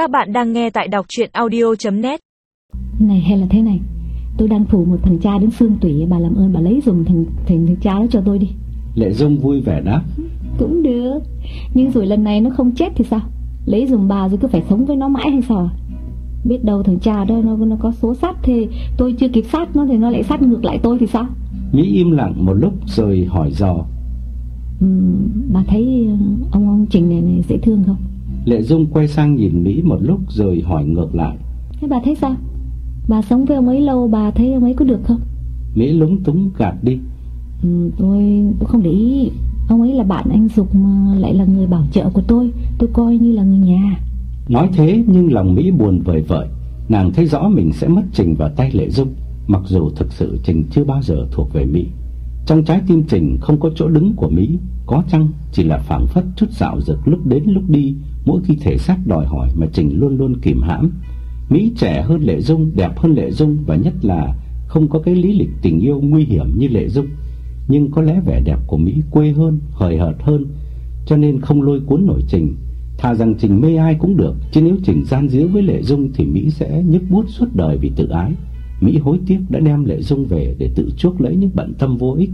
Các bạn đang nghe tại đọc chuyện audio.net Này hay là thế này. Tôi đang phủ một thằng cha đến xương tủy Bà làm ơn bà lấy dùng thằng, thằng, thằng cha đó cho tôi đi. Lệ Dung vui vẻ đáp. Cũng được. Nhưng rồi lần này nó không chết thì sao? Lấy dùng bà rồi cứ phải sống với nó mãi hay sao à? Biết đâu thằng cha đó nó, nó có số sát thì tôi chưa kịp sát nó thì nó lại sát ngược lại tôi thì sao? Mỹ im lặng một lúc rồi hỏi dò. Uhm, Bà thấy ông ông Trình này, này dễ thương không Lệ Dung quay sang nhìn Mỹ một lúc rồi hỏi ngược lại. Thế bà thấy sao? Bà sống với ông ấy lâu bà thấy ông ấy có được không? Mỹ lúng túng gạt đi. Ừ, tôi, không để ý. Ông ấy là bạn anh Dục mà lại là người bảo trợ của tôi. Tôi coi như là người nhà. Nói thế nhưng lòng Mỹ buồn vời vợi. Nàng thấy rõ mình sẽ mất Trình vào tay Lệ Dung Mặc dù thực sự Trình chưa bao giờ thuộc về Mỹ trong trái tim Trình không có chỗ đứng của Mỹ Có chăng chỉ là phảng phất chút dạo dực lúc đến lúc đi Mỗi khi thể xác đòi hỏi mà Trình luôn luôn kìm hãm. Mỹ trẻ hơn Lệ Dung, đẹp hơn Lệ Dung Và nhất là không có cái lý lịch tình yêu nguy hiểm như Lệ Dung. Nhưng có lẽ vẻ đẹp của Mỹ quê hơn, hời hợt hơn Cho nên không lôi cuốn nổi Trình. Thà rằng Trình mê ai cũng được Chứ nếu Trình gian díu với Lệ Dung Thì Mỹ sẽ nhức bút suốt đời vì tự ái. Mỹ hối tiếc đã đem Lệ Dung về Để tự chuốc lấy những bận tâm vô ích.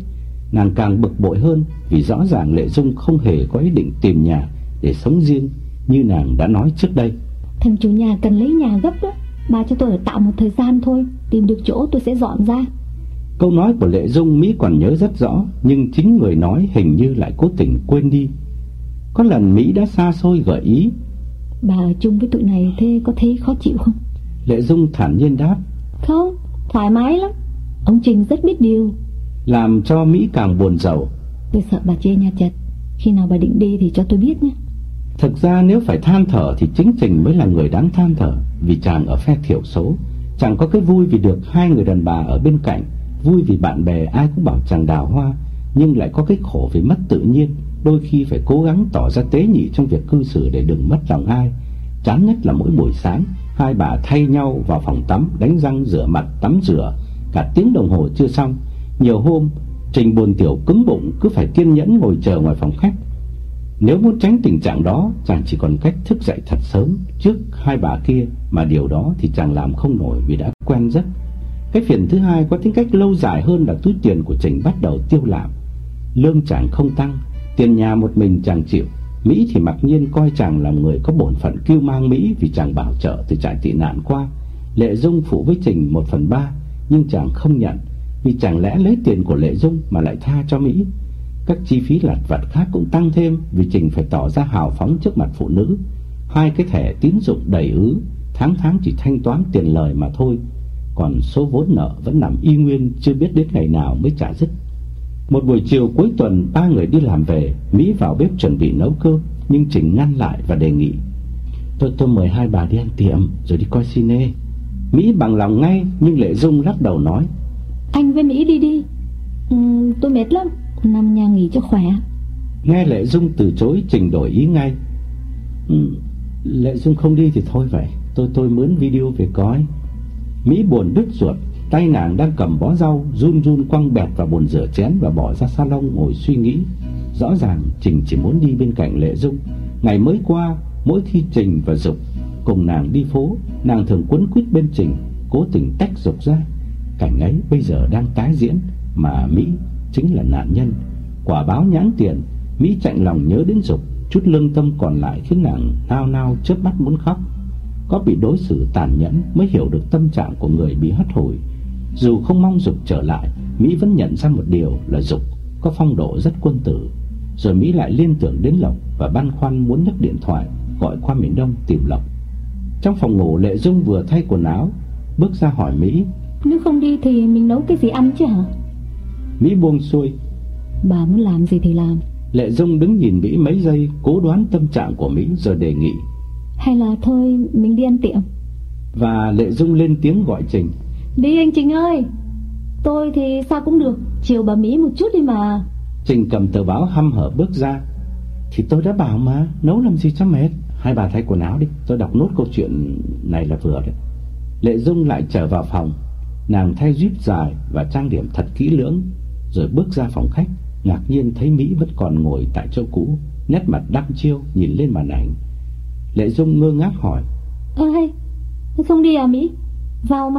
Nàng càng bực bội hơn Vì rõ ràng Lệ Dung không hề có ý định tìm nhà Để sống riêng Như nàng đã nói trước đây. Thằng chủ nhà cần lấy nhà gấp đó Bà cho tôi ở tạm một thời gian thôi Tìm được chỗ tôi sẽ dọn ra. Câu nói của Lệ Dung Mỹ còn nhớ rất rõ Nhưng chính người nói hình như lại cố tình quên đi. Có lần Mỹ đã xa xôi gợi ý Bà ở chung với tụi này thế có thấy khó chịu không? Lệ Dung thản nhiên đáp Không, thoải mái lắm. Ông Trình rất biết điều. Làm cho Mỹ càng buồn rầu Tôi sợ bà chê nhà chật Khi nào bà định đi thì cho tôi biết nhé. Thực ra nếu phải than thở thì chính Trình mới là người đáng than thở Vì chàng ở phe thiểu số. Chàng có cái vui vì được hai người đàn bà ở bên cạnh Vui vì bạn bè ai cũng bảo chàng đào hoa Nhưng lại có cái khổ vì mất tự nhiên Đôi khi phải cố gắng tỏ ra tế nhị trong việc cư xử để đừng mất lòng ai. Chán nhất là mỗi buổi sáng Hai bà thay nhau vào phòng tắm Đánh răng rửa mặt tắm rửa Cả tiếng đồng hồ chưa xong Nhiều hôm Trình buồn tiểu cứng bụng Cứ phải kiên nhẫn ngồi chờ ngoài phòng khách nếu muốn tránh tình trạng đó, chàng chỉ còn cách thức dậy thật sớm trước hai bà kia, mà điều đó thì chàng làm không nổi vì đã quen rất. Cái phiền thứ hai có tính cách lâu dài hơn là túi tiền của Trình bắt đầu tiêu làm. Lương chàng không tăng, tiền nhà một mình chàng chịu. Mỹ thì mặc nhiên coi chàng là người có bổn phận kêu mang Mỹ vì chàng bảo trợ từ trại tị nạn qua. Lệ Dung phụ với Trình một phần ba, nhưng chàng không nhận vì chẳng lẽ lấy tiền của Lệ Dung mà lại tha cho Mỹ. Các chi phí lặt vặt khác cũng tăng thêm vì Trình phải tỏ ra hào phóng trước mặt phụ nữ. Hai cái thẻ tín dụng đầy ứ, tháng tháng chỉ thanh toán tiền lời mà thôi. Còn số vốn nợ vẫn nằm y nguyên chưa biết đến ngày nào mới trả dứt. Một buổi chiều cuối tuần ba người đi làm về, Mỹ vào bếp chuẩn bị nấu cơm, nhưng Trình ngăn lại và đề nghị. Tôi tôi mời hai bà đi ăn tiệm rồi đi coi cine. Mỹ bằng lòng ngay nhưng Lệ Dung lắc đầu nói. Anh với Mỹ đi đi, ừ, tôi mệt lắm năm nhà nghỉ cho khỏe Nghe Lệ Dung từ chối Trình đổi ý ngay ừ, Lệ Dung không đi thì thôi vậy Tôi tôi mướn video về coi Mỹ buồn đứt ruột Tay nàng đang cầm bó rau Run run quăng bẹt vào bồn rửa chén Và bỏ ra salon ngồi suy nghĩ Rõ ràng Trình chỉ muốn đi bên cạnh Lệ Dung Ngày mới qua Mỗi khi Trình và Dục cùng nàng đi phố Nàng thường quấn quýt bên Trình Cố tình tách Dục ra Cảnh ấy bây giờ đang tái diễn Mà Mỹ chính là nạn nhân. Quả báo nhãn tiền, Mỹ chạy lòng nhớ đến Dục, chút lương tâm còn lại khiến nàng nao nao chớp mắt muốn khóc. Có bị đối xử tàn nhẫn mới hiểu được tâm trạng của người bị hất hủi. Dù không mong Dục trở lại, Mỹ vẫn nhận ra một điều là Dục có phong độ rất quân tử. Rồi Mỹ lại liên tưởng đến Lộc và băn khoăn muốn nhấc điện thoại gọi qua miền Đông tìm Lộc. Trong phòng ngủ Lệ Dung vừa thay quần áo, bước ra hỏi Mỹ: "Nếu không đi thì mình nấu cái gì ăn chứ hả?" Mỹ buông xuôi Bà muốn làm gì thì làm Lệ Dung đứng nhìn Mỹ mấy giây Cố đoán tâm trạng của Mỹ rồi đề nghị Hay là thôi mình đi ăn tiệm Và Lệ Dung lên tiếng gọi Trình Đi anh Trình ơi. Tôi thì sao cũng được Chiều bà Mỹ một chút đi mà. Trình cầm tờ báo hăm hở bước ra. Thì tôi đã bảo mà Nấu làm gì cho mệt. Hai bà thay quần áo đi Tôi đọc nốt câu chuyện này là vừa đấy. Lệ Dung lại trở vào phòng. Nàng thay jeep dài và trang điểm thật kỹ lưỡng rồi bước ra phòng khách, ngạc nhiên thấy Mỹ vẫn còn ngồi tại chỗ cũ, nét mặt đăm chiêu nhìn lên màn ảnh. Lệ Dung ngơ ngác hỏi: Ơ hay Không đi à Mỹ? Vào mà